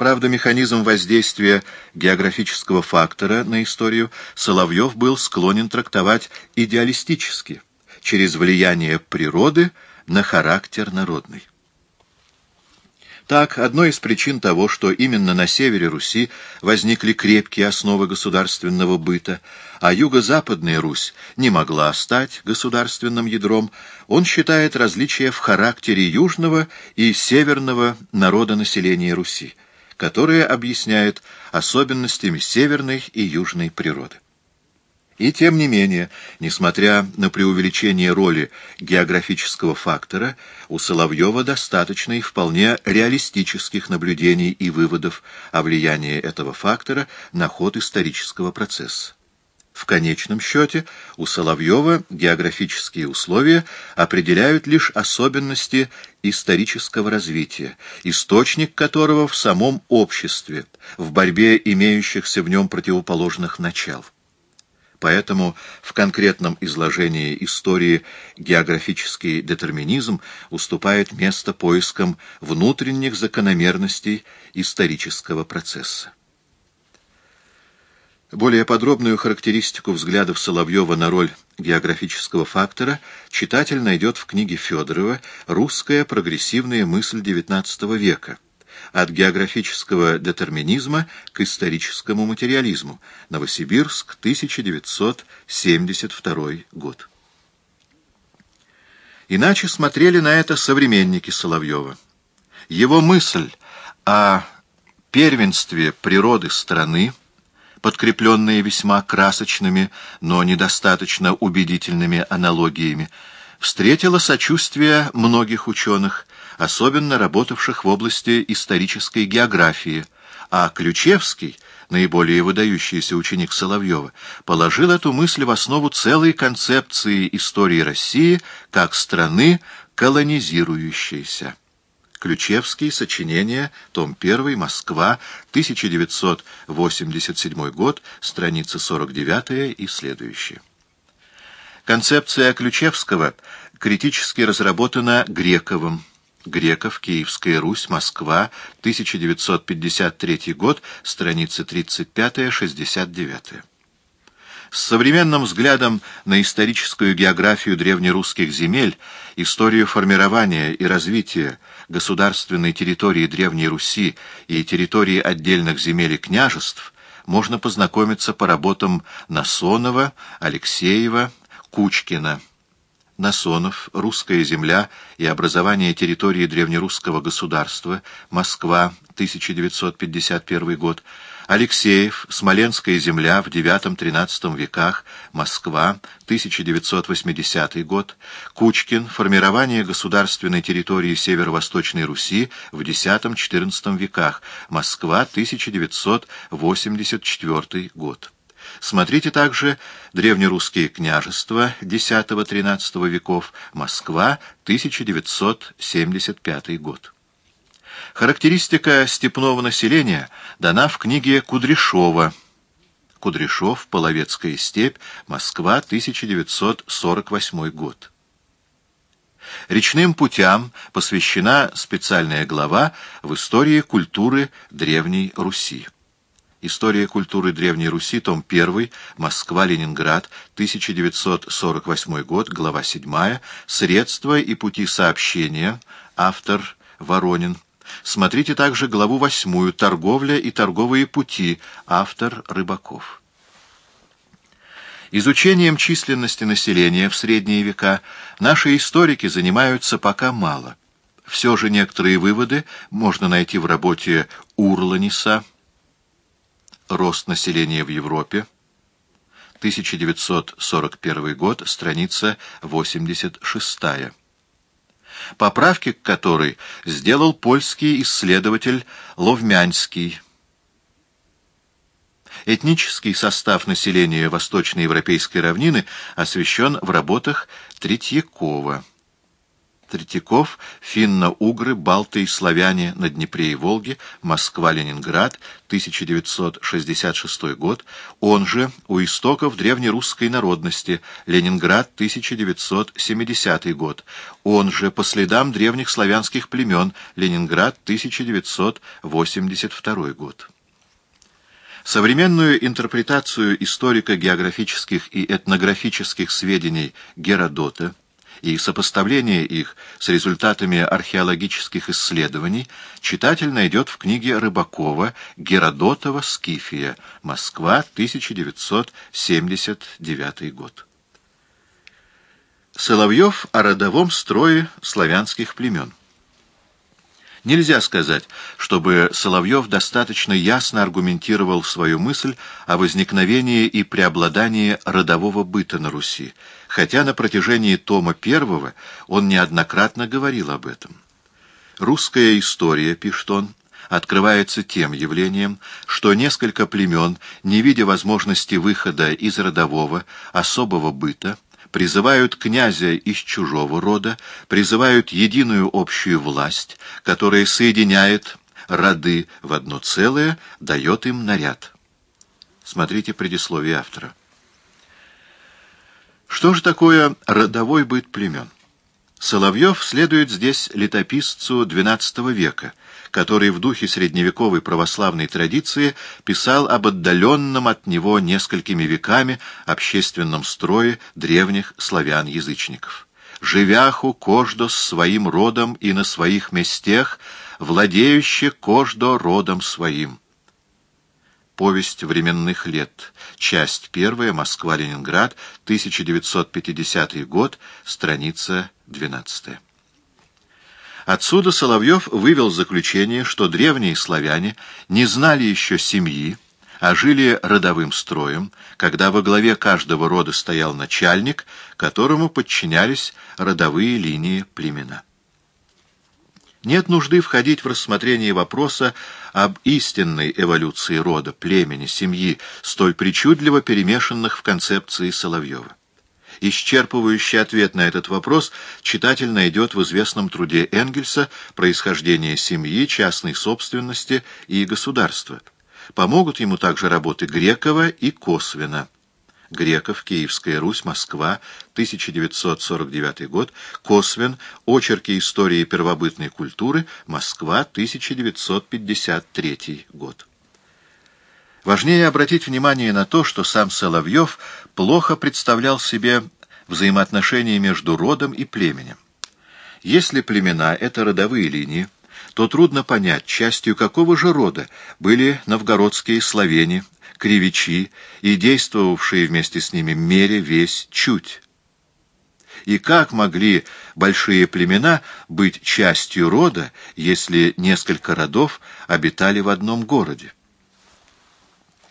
Правда, механизм воздействия географического фактора на историю Соловьев был склонен трактовать идеалистически, через влияние природы на характер народный. Так, одной из причин того, что именно на севере Руси возникли крепкие основы государственного быта, а юго-западная Русь не могла стать государственным ядром, он считает различия в характере южного и северного народонаселения Руси, которое объясняет особенностями северной и южной природы. И тем не менее, несмотря на преувеличение роли географического фактора, у Соловьева достаточно и вполне реалистических наблюдений и выводов о влиянии этого фактора на ход исторического процесса. В конечном счете у Соловьева географические условия определяют лишь особенности исторического развития, источник которого в самом обществе, в борьбе имеющихся в нем противоположных начал. Поэтому в конкретном изложении истории географический детерминизм уступает место поискам внутренних закономерностей исторического процесса. Более подробную характеристику взглядов Соловьева на роль географического фактора читатель найдет в книге Федорова «Русская прогрессивная мысль XIX века» от географического детерминизма к историческому материализму. Новосибирск, 1972 год. Иначе смотрели на это современники Соловьева. Его мысль о первенстве природы страны, подкрепленная весьма красочными, но недостаточно убедительными аналогиями, встретила сочувствие многих ученых, особенно работавших в области исторической географии, а Ключевский, наиболее выдающийся ученик Соловьева, положил эту мысль в основу целой концепции истории России как страны колонизирующейся. Ключевский, сочинение, том 1, Москва, 1987 год, страница 49 и следующие. Концепция Ключевского критически разработана Грековым, Греков, Киевская Русь, Москва, 1953 год, страницы 35-69. С современным взглядом на историческую географию древнерусских земель, историю формирования и развития государственной территории Древней Руси и территории отдельных земель и княжеств, можно познакомиться по работам Насонова, Алексеева, Кучкина. Насонов, «Русская земля и образование территории древнерусского государства», Москва, 1951 год, Алексеев, «Смоленская земля в IX-XIII веках», Москва, 1980 год, Кучкин, «Формирование государственной территории Северо-Восточной Руси в X-XIV веках», Москва, 1984 год. Смотрите также «Древнерусские княжества» X-XIII веков, Москва, 1975 год. Характеристика степного населения дана в книге Кудряшова Кудряшов, Половецкая степь, Москва, 1948 год. Речным путям посвящена специальная глава в истории культуры Древней Руси. История культуры Древней Руси, том 1, Москва-Ленинград, 1948 год, глава 7, Средства и пути сообщения, автор Воронин. Смотрите также главу 8, Торговля и торговые пути, автор Рыбаков. Изучением численности населения в средние века наши историки занимаются пока мало. Все же некоторые выводы можно найти в работе Урланиса Рост населения в Европе. 1941 год, страница 86. Поправки к которой сделал польский исследователь Ловмянский. Этнический состав населения восточноевропейской равнины освещен в работах Третьякова. Третьяков, финно-угры, балты и славяне на Днепре и Волге, Москва-Ленинград, 1966 год, он же у истоков древнерусской народности, Ленинград, 1970 год, он же по следам древних славянских племен, Ленинград, 1982 год. Современную интерпретацию историко-географических и этнографических сведений Геродота и сопоставление их с результатами археологических исследований читатель найдет в книге Рыбакова «Геродотова Скифия. Москва, 1979 год». Соловьев о родовом строе славянских племен. Нельзя сказать, чтобы Соловьев достаточно ясно аргументировал свою мысль о возникновении и преобладании родового быта на Руси, хотя на протяжении тома первого он неоднократно говорил об этом. «Русская история», — пишет он, — открывается тем явлением, что несколько племен, не видя возможности выхода из родового, особого быта, призывают князя из чужого рода, призывают единую общую власть, которая соединяет роды в одно целое, дает им наряд. Смотрите предисловие автора. Что же такое родовой быт племен? Соловьев следует здесь летописцу XII века, который в духе средневековой православной традиции писал об отдаленном от него несколькими веками общественном строе древних славян-язычников. «Живяху кождо с своим родом и на своих местах, владеюще кождо родом своим». Повесть временных лет. Часть первая. Москва-Ленинград. 1950 год. Страница 12. Отсюда Соловьев вывел заключение, что древние славяне не знали еще семьи, а жили родовым строем, когда во главе каждого рода стоял начальник, которому подчинялись родовые линии племена. Нет нужды входить в рассмотрение вопроса об истинной эволюции рода, племени, семьи, столь причудливо перемешанных в концепции Соловьева. Исчерпывающий ответ на этот вопрос читатель найдет в известном труде Энгельса «Происхождение семьи, частной собственности и государства». Помогут ему также работы Грекова и Косвина. Греков, Киевская Русь, Москва, 1949 год. Косвин, Очерки истории первобытной культуры, Москва, 1953 год. Важнее обратить внимание на то, что сам Соловьев плохо представлял себе взаимоотношения между родом и племенем. Если племена — это родовые линии, то трудно понять, частью какого же рода были новгородские славяне, кривичи и действовавшие вместе с ними мере, весь, чуть. И как могли большие племена быть частью рода, если несколько родов обитали в одном городе?